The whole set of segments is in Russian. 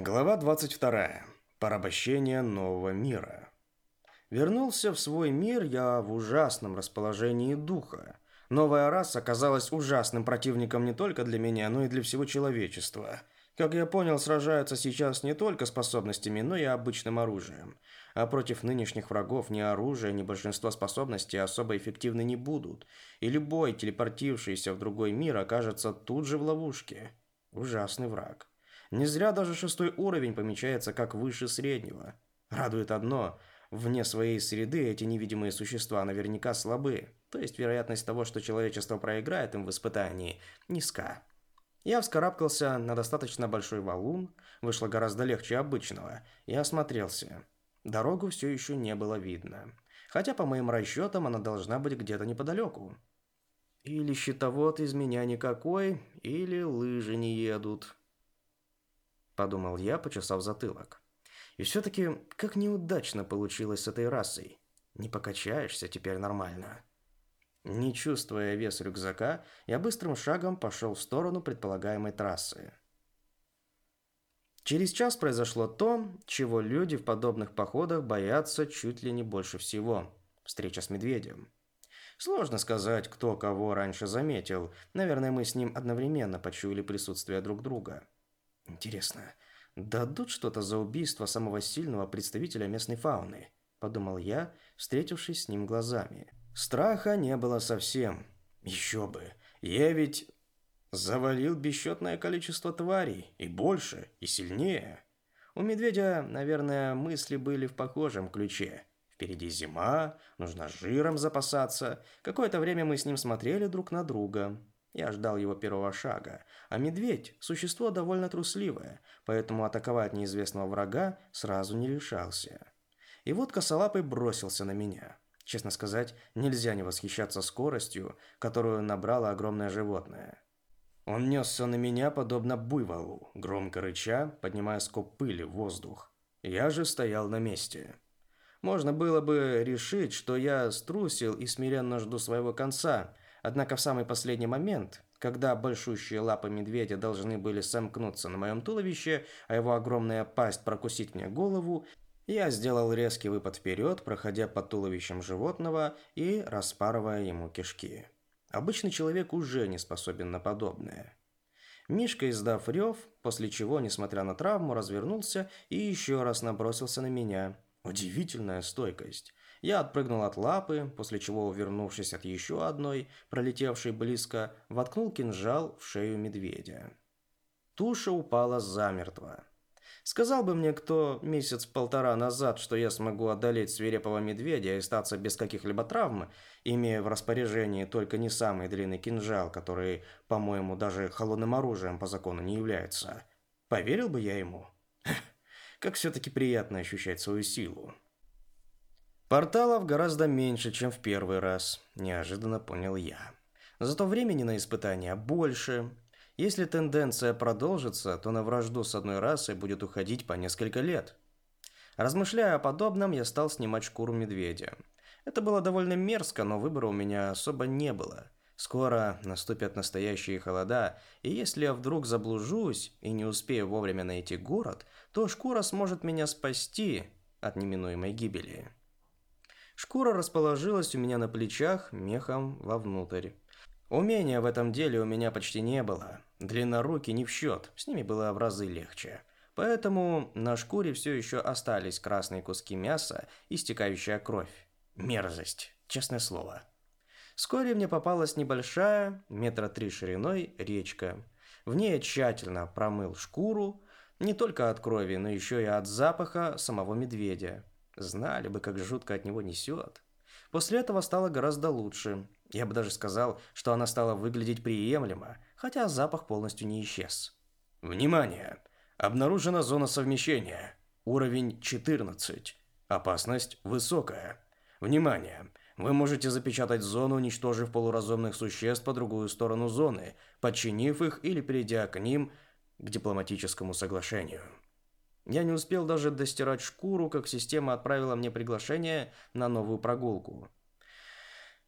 Глава 22. Порабощение нового мира. Вернулся в свой мир я в ужасном расположении духа. Новая раса оказалась ужасным противником не только для меня, но и для всего человечества. Как я понял, сражаются сейчас не только способностями, но и обычным оружием. А против нынешних врагов ни оружие, ни большинство способностей особо эффективны не будут. И любой телепортившийся в другой мир окажется тут же в ловушке. Ужасный враг. Не зря даже шестой уровень помечается как выше среднего. Радует одно – Вне своей среды эти невидимые существа наверняка слабы, то есть вероятность того, что человечество проиграет им в испытании, низка. Я вскарабкался на достаточно большой валун, вышло гораздо легче обычного, и осмотрелся. Дорогу все еще не было видно, хотя по моим расчетам она должна быть где-то неподалеку. Или щитовод из меня никакой, или лыжи не едут подумал я, почесав затылок. И все-таки, как неудачно получилось с этой расой. Не покачаешься теперь нормально. Не чувствуя вес рюкзака, я быстрым шагом пошел в сторону предполагаемой трассы. Через час произошло то, чего люди в подобных походах боятся чуть ли не больше всего – встреча с медведем. Сложно сказать, кто кого раньше заметил. Наверное, мы с ним одновременно почуяли присутствие друг друга. Интересно, дадут что-то за убийство самого сильного представителя местной фауны, подумал я, встретившись с ним глазами. Страха не было совсем. Еще бы. Я ведь завалил бесчетное количество тварей, и больше, и сильнее. У медведя, наверное, мысли были в похожем ключе. Впереди зима, нужно жиром запасаться. Какое-то время мы с ним смотрели друг на друга. Я ждал его первого шага, а медведь – существо довольно трусливое, поэтому атаковать неизвестного врага сразу не решался. И вот косолапый бросился на меня. Честно сказать, нельзя не восхищаться скоростью, которую набрало огромное животное. Он несся на меня, подобно буйволу, громко рыча, поднимая скоп пыли в воздух. Я же стоял на месте. Можно было бы решить, что я струсил и смиренно жду своего конца – Однако в самый последний момент, когда большущие лапы медведя должны были сомкнуться на моем туловище, а его огромная пасть прокусить мне голову, я сделал резкий выпад вперед, проходя под туловищем животного и распарывая ему кишки. Обычный человек уже не способен на подобное. Мишка, издав рев, после чего, несмотря на травму, развернулся и еще раз набросился на меня. Удивительная стойкость. Я отпрыгнул от лапы, после чего, вернувшись от еще одной, пролетевшей близко, воткнул кинжал в шею медведя. Туша упала замертво. Сказал бы мне кто месяц-полтора назад, что я смогу одолеть свирепого медведя и остаться без каких-либо травм, имея в распоряжении только не самый длинный кинжал, который, по-моему, даже холодным оружием по закону не является. Поверил бы я ему? Как все-таки приятно ощущать свою силу. Порталов гораздо меньше, чем в первый раз, неожиданно понял я. Зато времени на испытания больше. Если тенденция продолжится, то на вражду с одной расой будет уходить по несколько лет. Размышляя о подобном, я стал снимать шкуру медведя. Это было довольно мерзко, но выбора у меня особо не было. Скоро наступят настоящие холода, и если я вдруг заблужусь и не успею вовремя найти город, то шкура сможет меня спасти от неминуемой гибели. Шкура расположилась у меня на плечах, мехом вовнутрь. Умения в этом деле у меня почти не было. Длина руки не в счет, с ними было в разы легче. Поэтому на шкуре все еще остались красные куски мяса и стекающая кровь. Мерзость, честное слово. Вскоре мне попалась небольшая, метра три шириной, речка. В ней я тщательно промыл шкуру, не только от крови, но еще и от запаха самого медведя. Знали бы, как жутко от него несет. После этого стало гораздо лучше. Я бы даже сказал, что она стала выглядеть приемлемо, хотя запах полностью не исчез. Внимание! Обнаружена зона совмещения. Уровень 14. Опасность высокая. Внимание! Вы можете запечатать зону, уничтожив полуразумных существ по другую сторону зоны, подчинив их или перейдя к ним к дипломатическому соглашению. Я не успел даже достирать шкуру, как система отправила мне приглашение на новую прогулку.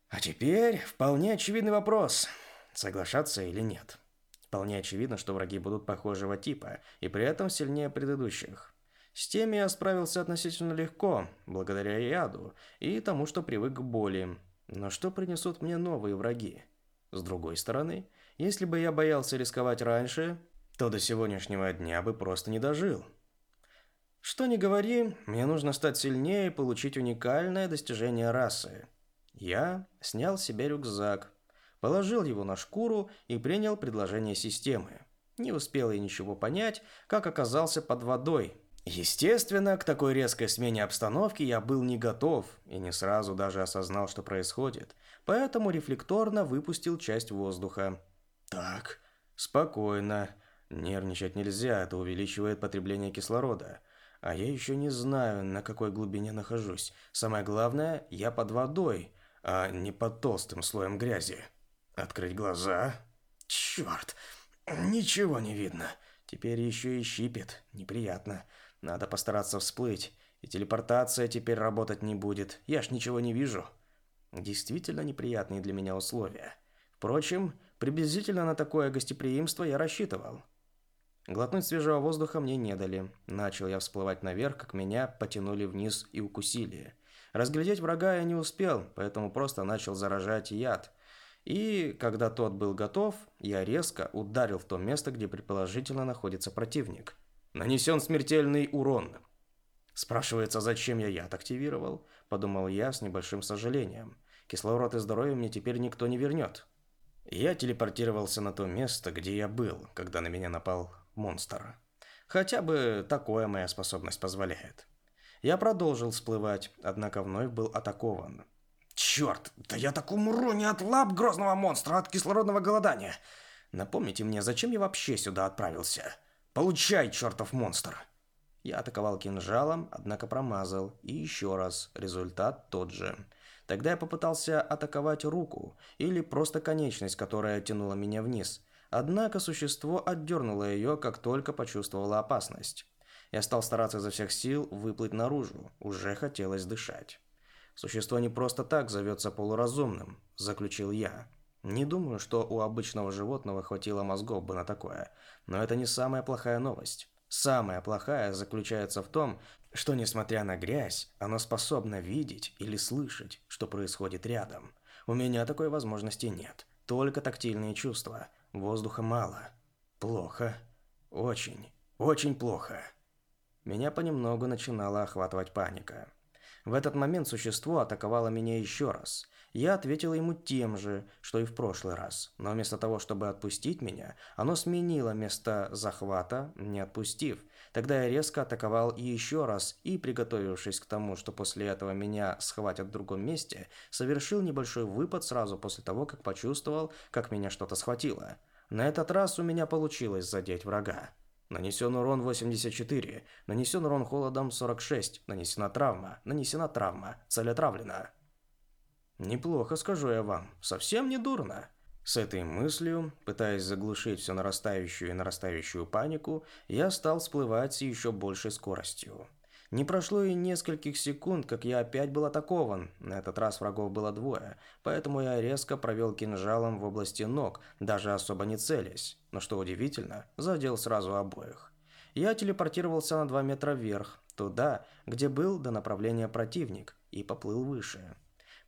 А теперь вполне очевидный вопрос, соглашаться или нет. Вполне очевидно, что враги будут похожего типа, и при этом сильнее предыдущих. С теми я справился относительно легко, благодаря яду и тому, что привык к боли. Но что принесут мне новые враги? С другой стороны, если бы я боялся рисковать раньше, то до сегодняшнего дня бы просто не дожил. Что ни говори, мне нужно стать сильнее и получить уникальное достижение расы. Я снял себе рюкзак, положил его на шкуру и принял предложение системы. Не успел я ничего понять, как оказался под водой. Естественно, к такой резкой смене обстановки я был не готов и не сразу даже осознал, что происходит, поэтому рефлекторно выпустил часть воздуха. «Так, спокойно. Нервничать нельзя, это увеличивает потребление кислорода а я еще не знаю, на какой глубине нахожусь. Самое главное, я под водой, а не под толстым слоем грязи. Открыть глаза. Черт, ничего не видно. Теперь еще и щипет. Неприятно. Надо постараться всплыть. И телепортация теперь работать не будет. Я ж ничего не вижу. Действительно неприятные для меня условия. Впрочем, приблизительно на такое гостеприимство я рассчитывал. Глотнуть свежего воздуха мне не дали. Начал я всплывать наверх, как меня потянули вниз и укусили. Разглядеть врага я не успел, поэтому просто начал заражать яд. И когда тот был готов, я резко ударил в то место, где предположительно находится противник. Нанесен смертельный урон. Спрашивается, зачем я яд активировал? Подумал я с небольшим сожалением. Кислород и здоровье мне теперь никто не вернет. Я телепортировался на то место, где я был, когда на меня напал монстра. Хотя бы такое моя способность позволяет. Я продолжил всплывать, однако вновь был атакован. Черт, да я так умру не от лап грозного монстра, а от кислородного голодания. Напомните мне, зачем я вообще сюда отправился? Получай, чертов монстр! Я атаковал кинжалом, однако промазал, и еще раз, результат тот же. Тогда я попытался атаковать руку, или просто конечность, которая тянула меня вниз – Однако существо отдернуло ее, как только почувствовало опасность. Я стал стараться изо всех сил выплыть наружу, уже хотелось дышать. «Существо не просто так зовется полуразумным», – заключил я. Не думаю, что у обычного животного хватило мозгов бы на такое, но это не самая плохая новость. Самая плохая заключается в том, что несмотря на грязь, оно способно видеть или слышать, что происходит рядом. У меня такой возможности нет, только тактильные чувства – Воздуха мало. Плохо. Очень, очень плохо. Меня понемногу начинала охватывать паника. В этот момент существо атаковало меня еще раз. Я ответила ему тем же, что и в прошлый раз. Но вместо того, чтобы отпустить меня, оно сменило место захвата, не отпустив, Тогда я резко атаковал еще раз и, приготовившись к тому, что после этого меня схватят в другом месте, совершил небольшой выпад сразу после того, как почувствовал, как меня что-то схватило. На этот раз у меня получилось задеть врага. Нанесен урон 84, нанесен урон холодом 46, нанесена травма, нанесена травма, цель отравлена. Неплохо, скажу я вам, совсем не дурно. С этой мыслью, пытаясь заглушить все нарастающую и нарастающую панику, я стал всплывать с еще большей скоростью. Не прошло и нескольких секунд, как я опять был атакован. На этот раз врагов было двое, поэтому я резко провел кинжалом в области ног, даже особо не целясь. Но что удивительно, задел сразу обоих. Я телепортировался на 2 метра вверх, туда, где был до направления противник, и поплыл выше.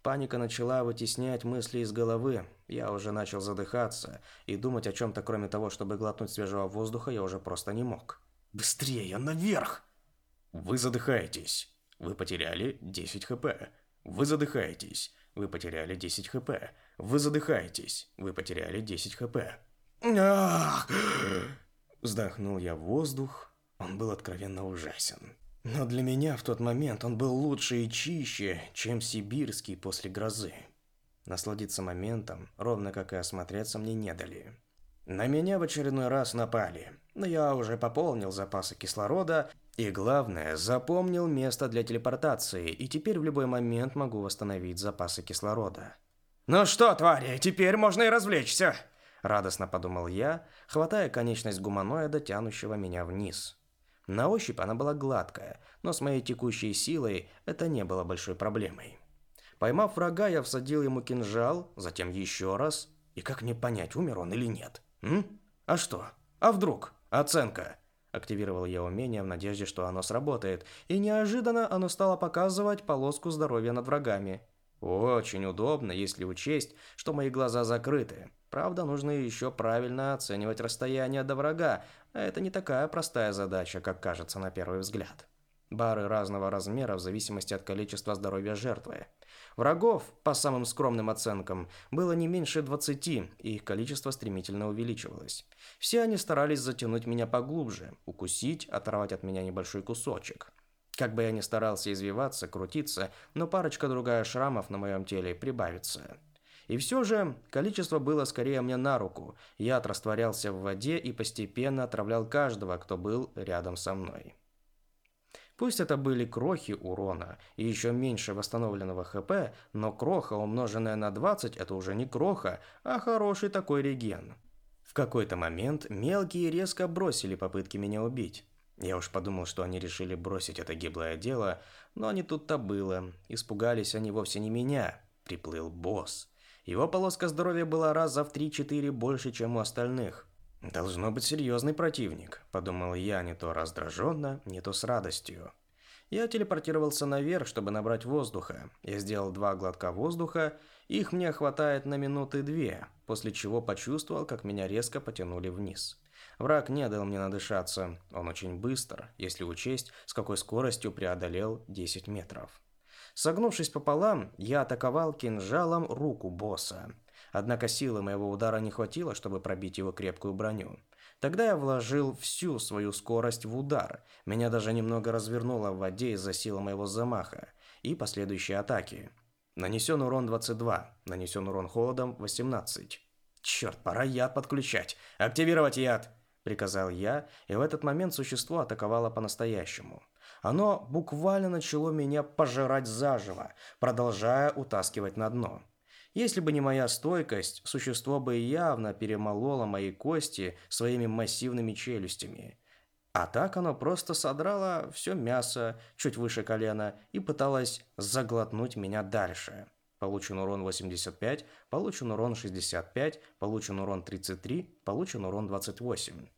Паника начала вытеснять мысли из головы. Я уже начал задыхаться, и думать о чем-то, кроме того, чтобы глотнуть свежего воздуха, я уже просто не мог. «Быстрее, наверх!» «Вы задыхаетесь. Вы потеряли 10 хп. Вы задыхаетесь. Вы потеряли 10 хп. Вы задыхаетесь. Вы потеряли 10 хп». Вздохнул я в воздух. Он был откровенно ужасен. Но для меня в тот момент он был лучше и чище, чем сибирский после грозы. Насладиться моментом, ровно как и осмотреться мне не дали. На меня в очередной раз напали, но я уже пополнил запасы кислорода и, главное, запомнил место для телепортации, и теперь в любой момент могу восстановить запасы кислорода. «Ну что, твари, теперь можно и развлечься!» Радостно подумал я, хватая конечность гуманоида, тянущего меня вниз. На ощупь она была гладкая, но с моей текущей силой это не было большой проблемой. Поймав врага, я всадил ему кинжал, затем еще раз. И как мне понять, умер он или нет? М? А что? А вдруг? Оценка. Активировал я умение в надежде, что оно сработает, и неожиданно оно стало показывать полоску здоровья над врагами. Очень удобно, если учесть, что мои глаза закрыты. Правда, нужно еще правильно оценивать расстояние до врага, а это не такая простая задача, как кажется на первый взгляд. Бары разного размера в зависимости от количества здоровья жертвы. Врагов, по самым скромным оценкам, было не меньше 20, и их количество стремительно увеличивалось. Все они старались затянуть меня поглубже, укусить, оторвать от меня небольшой кусочек. Как бы я ни старался извиваться, крутиться, но парочка-другая шрамов на моем теле прибавится. И все же количество было скорее мне на руку. Яд растворялся в воде и постепенно отравлял каждого, кто был рядом со мной. Пусть это были крохи урона и еще меньше восстановленного ХП, но кроха, умноженная на 20, это уже не кроха, а хороший такой реген. В какой-то момент мелкие резко бросили попытки меня убить. Я уж подумал, что они решили бросить это гиблое дело, но не тут-то было. Испугались они вовсе не меня. Приплыл босс. Его полоска здоровья была раза в 3-4 больше, чем у остальных. «Должно быть серьезный противник», – подумал я не то раздраженно, не то с радостью. Я телепортировался наверх, чтобы набрать воздуха. Я сделал два глотка воздуха, их мне хватает на минуты две, после чего почувствовал, как меня резко потянули вниз. Враг не дал мне надышаться, он очень быстро, если учесть, с какой скоростью преодолел 10 метров. Согнувшись пополам, я атаковал кинжалом руку босса. Однако силы моего удара не хватило, чтобы пробить его крепкую броню. Тогда я вложил всю свою скорость в удар. Меня даже немного развернуло в воде из-за силы моего замаха и последующей атаки. Нанесен урон 22, нанесен урон холодом 18. Черт, пора яд подключать. Активировать яд, приказал я, и в этот момент существо атаковало по-настоящему. Оно буквально начало меня пожирать заживо, продолжая утаскивать на дно. Если бы не моя стойкость, существо бы явно перемололо мои кости своими массивными челюстями. А так оно просто содрало все мясо чуть выше колена и пыталось заглотнуть меня дальше. Получен урон 85, получен урон 65, получен урон 33, получен урон 28.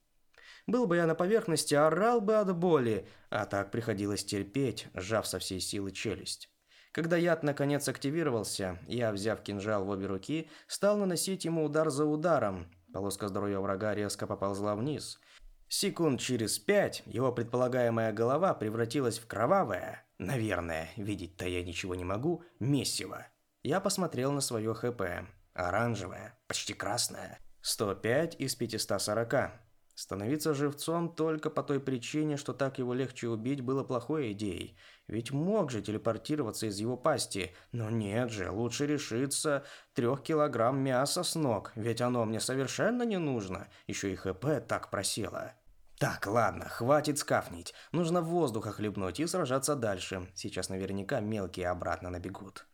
Был бы я на поверхности, орал бы от боли, а так приходилось терпеть, сжав со всей силы челюсть. Когда яд наконец активировался, я, взяв кинжал в обе руки, стал наносить ему удар за ударом. Полоска здоровья врага резко поползла вниз. Секунд через пять его предполагаемая голова превратилась в кровавое, наверное, видеть-то я ничего не могу, месиво. Я посмотрел на свое ХП. Оранжевое, почти красное. 105 из 540. Становиться живцом только по той причине, что так его легче убить было плохой идеей. Ведь мог же телепортироваться из его пасти. Но нет же, лучше решиться трех килограмм мяса с ног, ведь оно мне совершенно не нужно. Еще и ХП так просело. Так, ладно, хватит скафнить. Нужно воздуха хлебнуть и сражаться дальше. Сейчас наверняка мелкие обратно набегут.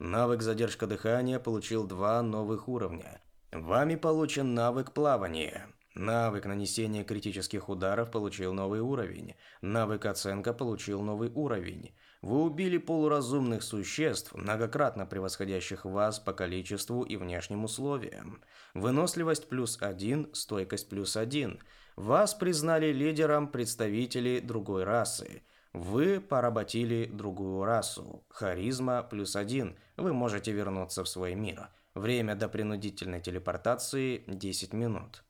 Навык задержка дыхания получил два новых уровня. Вами получен навык плавания. Навык нанесения критических ударов получил новый уровень. Навык оценка получил новый уровень. Вы убили полуразумных существ, многократно превосходящих вас по количеству и внешним условиям. Выносливость плюс один, стойкость плюс один. Вас признали лидером представителей другой расы. Вы поработили другую расу. Харизма плюс один. Вы можете вернуться в свой мир. Время до принудительной телепортации 10 минут.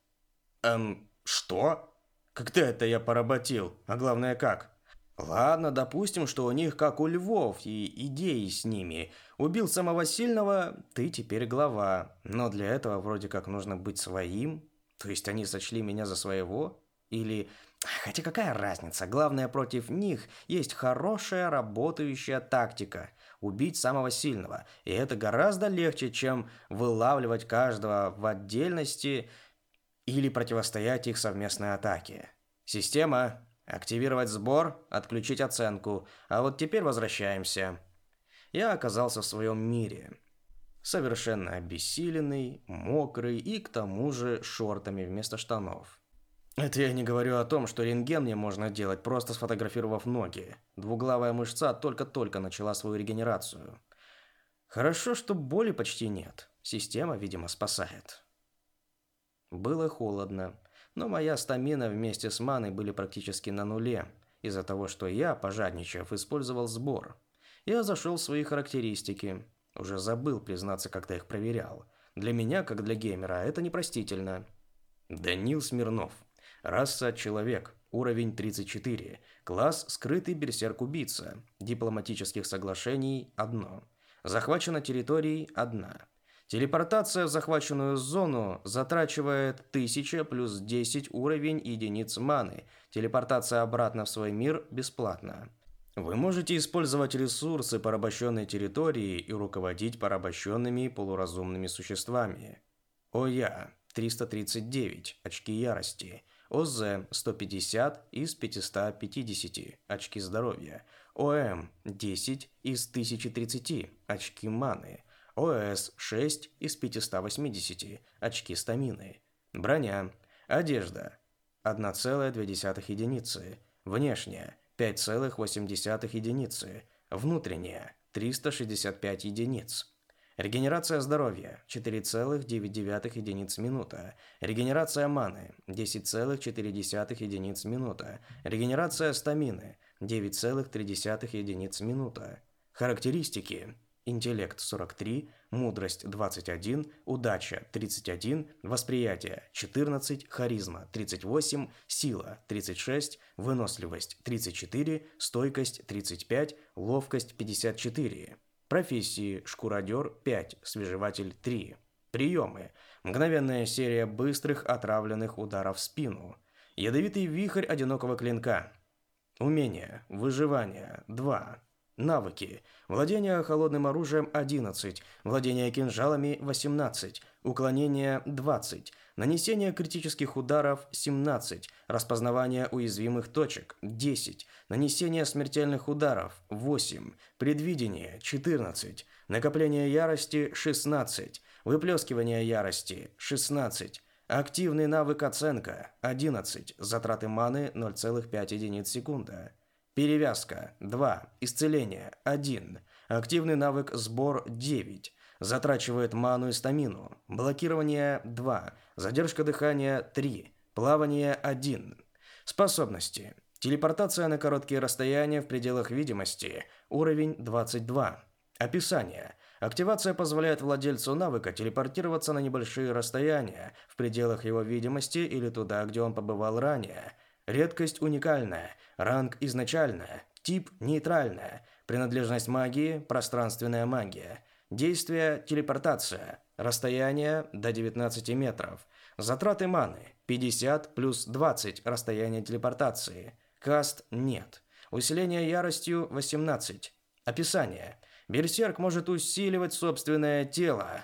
Эм, что? Когда это я поработил? А главное, как? Ладно, допустим, что у них как у львов и идеи с ними. Убил самого сильного, ты теперь глава. Но для этого вроде как нужно быть своим. То есть они сочли меня за своего? Или... Хотя какая разница? Главное, против них есть хорошая работающая тактика. Убить самого сильного. И это гораздо легче, чем вылавливать каждого в отдельности или противостоять их совместной атаке. Система «Активировать сбор», «Отключить оценку», а вот теперь возвращаемся. Я оказался в своем мире. Совершенно обессиленный, мокрый и к тому же шортами вместо штанов. Это я не говорю о том, что рентген мне можно делать, просто сфотографировав ноги. Двуглавая мышца только-только начала свою регенерацию. Хорошо, что боли почти нет. Система, видимо, спасает. Было холодно, но моя стамина вместе с маной были практически на нуле, из-за того, что я, пожадничав, использовал сбор. Я зашел в свои характеристики. Уже забыл, признаться, когда их проверял. Для меня, как для геймера, это непростительно. Данил Смирнов. Раса – человек. Уровень 34. Класс – скрытый берсерк-убийца. Дипломатических соглашений – одно. Захвачена территорией – одна. Телепортация в захваченную зону затрачивает 1000 плюс 10 уровень единиц маны. Телепортация обратно в свой мир бесплатна. Вы можете использовать ресурсы порабощенной территории и руководить порабощенными полуразумными существами. ОЯ 339 очки ярости, ОЗ 150 из 550 очки здоровья, ОМ 10 из 1030 очки маны – ОС 6 из 580, очки стамины. Броня. Одежда. 1,2 единицы. Внешняя. 5,8 единицы. Внутренняя. 365 единиц. Регенерация здоровья 4,9 единиц минута. Регенерация маны 10,4 единиц минута. Регенерация стамины 9,3 единиц минута. Характеристики интеллект 43, мудрость 21, удача 31, восприятие 14, харизма 38, сила 36, выносливость 34, стойкость 35, ловкость 54. Профессии шкуродер 5, свежеватель 3. Приемы. Мгновенная серия быстрых отравленных ударов в спину. Ядовитый вихрь одинокого клинка. Умение. Выживание. 2. Навыки. Владение холодным оружием – 11, владение кинжалами – 18, уклонение – 20, нанесение критических ударов – 17, распознавание уязвимых точек – 10, нанесение смертельных ударов – 8, предвидение – 14, накопление ярости – 16, выплескивание ярости – 16, активный навык оценка – 11, затраты маны – 0,5 единиц секунда – Перевязка 2. Исцеление 1. Активный навык сбор 9. Затрачивает ману и стамину. Блокирование 2. Задержка дыхания 3. Плавание 1. Способности. Телепортация на короткие расстояния в пределах видимости. Уровень 22. Описание. Активация позволяет владельцу навыка телепортироваться на небольшие расстояния в пределах его видимости или туда, где он побывал ранее – Редкость уникальная, ранг изначальная, тип нейтральная, принадлежность магии – пространственная магия, действие – телепортация, расстояние – до 19 метров, затраты маны – 50 плюс 20 расстояние телепортации, каст – нет, усиление яростью – 18. Описание. Берсерк может усиливать собственное тело,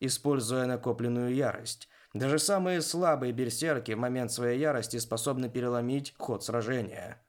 используя накопленную ярость, даже самые слабые берсерки в момент своей ярости способны переломить ход сражения.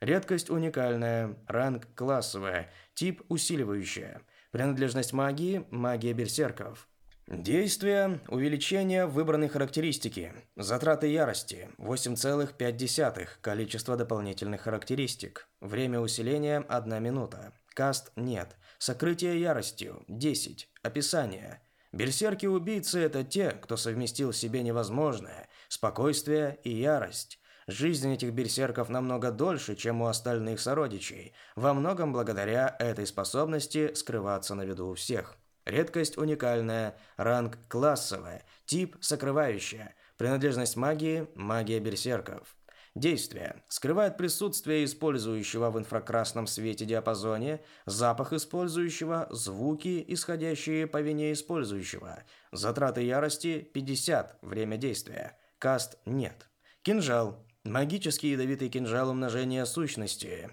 Редкость уникальная, ранг классовая, тип усиливающая, принадлежность магии – магия берсерков. Действие – увеличение выбранной характеристики, затраты ярости – 8,5, количество дополнительных характеристик, время усиления – 1 минута, каст – нет, сокрытие яростью – 10, описание – Берсерки убийцы это те, кто совместил в себе невозможное спокойствие и ярость. Жизнь этих берсерков намного дольше, чем у остальных сородичей, во многом благодаря этой способности скрываться на виду у всех. Редкость уникальная, ранг классовая, тип сокрывающая, принадлежность магии – магия берсерков. Действие. Скрывает присутствие использующего в инфракрасном свете диапазоне, запах использующего, звуки, исходящие по вине использующего. Затраты ярости – 50, время действия. Каст – нет. Кинжал. Магический ядовитый кинжал умножения сущности.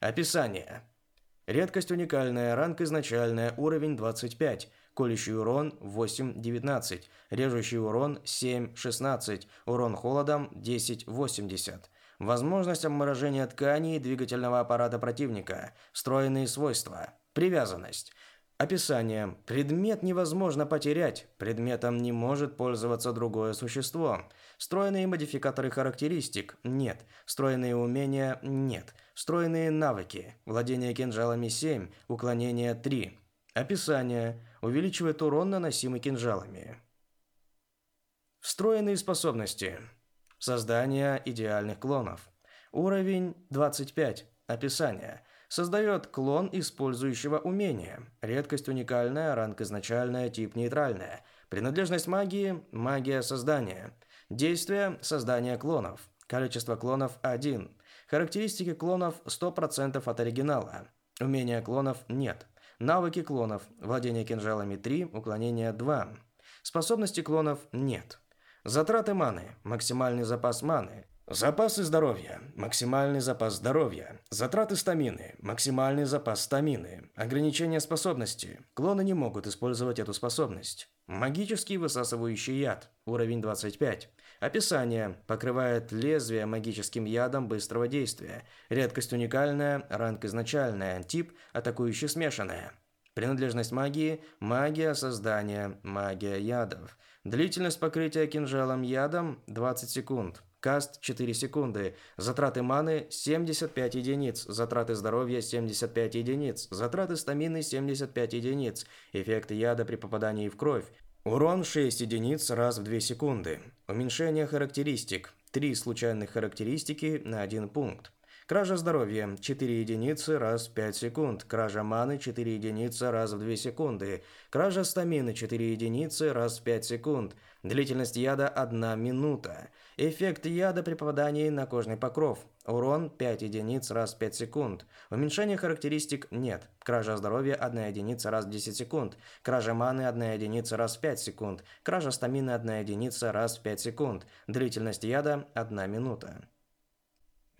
Описание. Редкость уникальная, ранг изначальная, уровень 25 колющий урон 8-19, режущий урон 7-16, урон холодом 10-80. Возможность обморожения тканей и двигательного аппарата противника. Встроенные свойства. Привязанность. Описание. Предмет невозможно потерять. Предметом не может пользоваться другое существо. Встроенные модификаторы характеристик – нет. Встроенные умения – нет. Встроенные навыки. Владение кинжалами – 7. Уклонение – 3. Описание увеличивает урон, наносимый кинжалами. Встроенные способности. Создание идеальных клонов. Уровень 25. Описание. Создает клон использующего умения. Редкость уникальная, ранг изначальная, тип нейтральная. Принадлежность магии – магия создания. Действие – создание клонов. Количество клонов – 1. Характеристики клонов 100% от оригинала. Умения клонов нет. Навыки клонов. Владение кинжалами 3, уклонение 2. Способности клонов нет. Затраты маны. Максимальный запас маны. Запасы здоровья, максимальный запас здоровья, затраты стамины, максимальный запас стамины, ограничение способности. Клоны не могут использовать эту способность. Магический высасывающий яд, уровень 25. Описание. Покрывает лезвие магическим ядом быстрого действия. Редкость уникальная, ранг изначальная, тип атакующий смешанная. Принадлежность магии – магия создания, магия ядов. Длительность покрытия кинжалом ядом – 20 секунд. Каст 4 секунды. Затраты маны 75 единиц. Затраты здоровья 75 единиц. Затраты стамины 75 единиц. Эффект яда при попадании в кровь. Урон 6 единиц раз в 2 секунды. Уменьшение характеристик. 3 случайных характеристики на 1 пункт. Кража здоровья 4 единицы раз в 5 секунд. Кража маны 4 единицы раз в 2 секунды. Кража стамины 4 единицы раз в 5 секунд. Длительность яда 1 минута. Эффект яда при попадании на кожный покров. Урон 5 единиц раз в 5 секунд. Уменьшение характеристик нет. Кража здоровья 1 единица раз в 10 секунд. Кража маны 1 единица раз в 5 секунд. Кража стамины 1 единица раз в 5 секунд. Длительность яда 1 минута.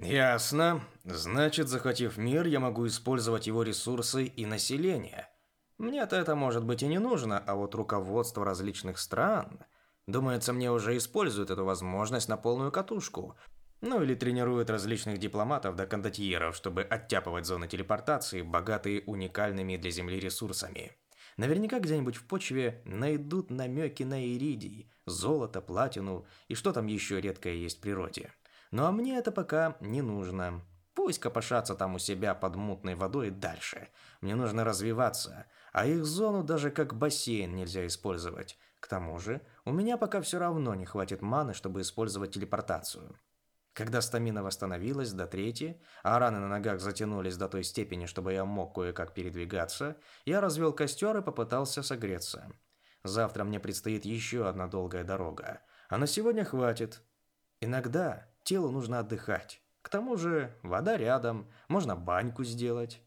Ясно. Значит, захватив мир, я могу использовать его ресурсы и население. Мне-то это может быть и не нужно, а вот руководство различных стран, думается, мне уже используют эту возможность на полную катушку. Ну или тренируют различных дипломатов до да кондотьеров, чтобы оттяпывать зоны телепортации, богатые уникальными для Земли ресурсами. Наверняка где-нибудь в почве найдут намеки на иридий, золото, платину и что там еще редкое есть в природе. Но мне это пока не нужно. Пусть копошатся там у себя под мутной водой дальше. Мне нужно развиваться, а их зону даже как бассейн нельзя использовать. К тому же, у меня пока все равно не хватит маны, чтобы использовать телепортацию. Когда стамина восстановилась до трети, а раны на ногах затянулись до той степени, чтобы я мог кое-как передвигаться, я развел костер и попытался согреться. Завтра мне предстоит еще одна долгая дорога, а на сегодня хватит. Иногда Телу нужно отдыхать. К тому же вода рядом, можно баньку сделать.